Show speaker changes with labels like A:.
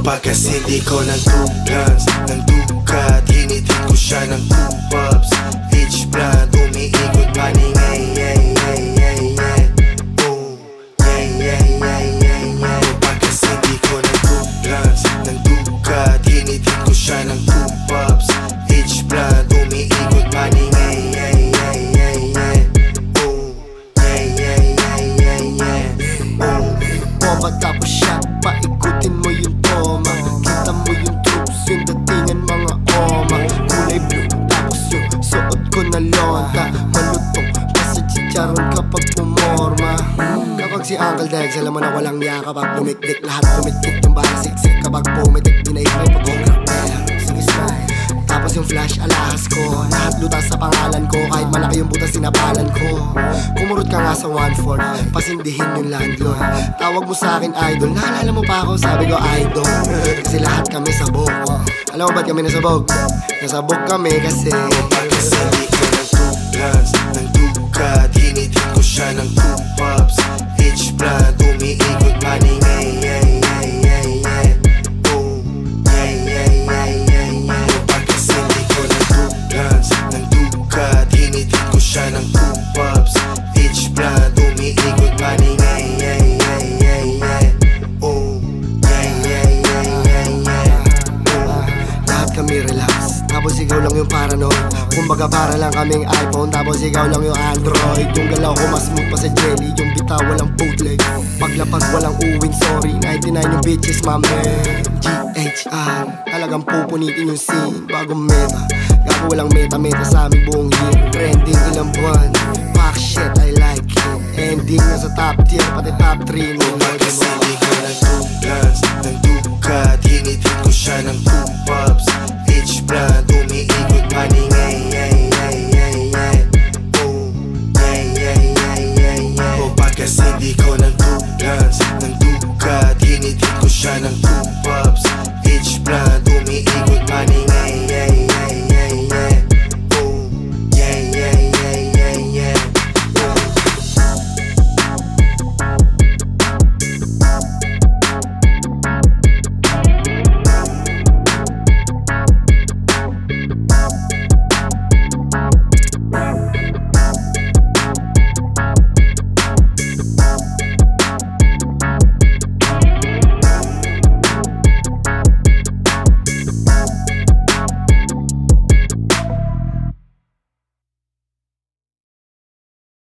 A: Pagkas hindi ko ng two guns Ng dukat Hinitid ko siya ng two pups
B: si Uncle Dex. Alam mo na walang niya Kapag dumikdik Lahat dumikdik Yung bara siksik Kapag pumitik. Dinaigay pag umrapel Sige smile tapos yung flash alahas ko. Lahat lutas sa pangalan ko. Kahit malaki yung butas sinapalan ko. Kumurot ka nga sa 1-4 Pasindihin yung landlord. Tawag mo sa akin idol. Naalala mo pa ako? Sabi ko idol. Kasi lahat kami sabog Alam mo ba't kami nasabog? Nasabog kami kasi hindi
A: ko ng guns Ng dukat Hinitid ko siya ng two Hinitid ko
B: Tapos ikaw lang yung paranoid. Kumbaga para lang kaming iPhone Tapos ikaw lang yung Android. Yung galaw ko mas smooth pa sa jelly. Yung bitaw walang bootleg. Paglapag walang uwing sorry. 99 yung bitches mame GHR Talagang pupunitin yung scene. Bago meta. Gago walang meta-meta sa aming buong year. Trending ilang buwan. Fuck shit I like it. Ending na sa top tier Pati top 3 mo. Pagkas hindi
A: ko ng guns Ng dukat Hinitid ko siya ng two pups bitch blood Umiikot paningay yeah, yeah, yeah, yeah. Ooh, yeah, yeah, yeah, yeah, yeah. O pagkas hindi ko ng tugas Ng tugat Hinitid ko siya ng tugas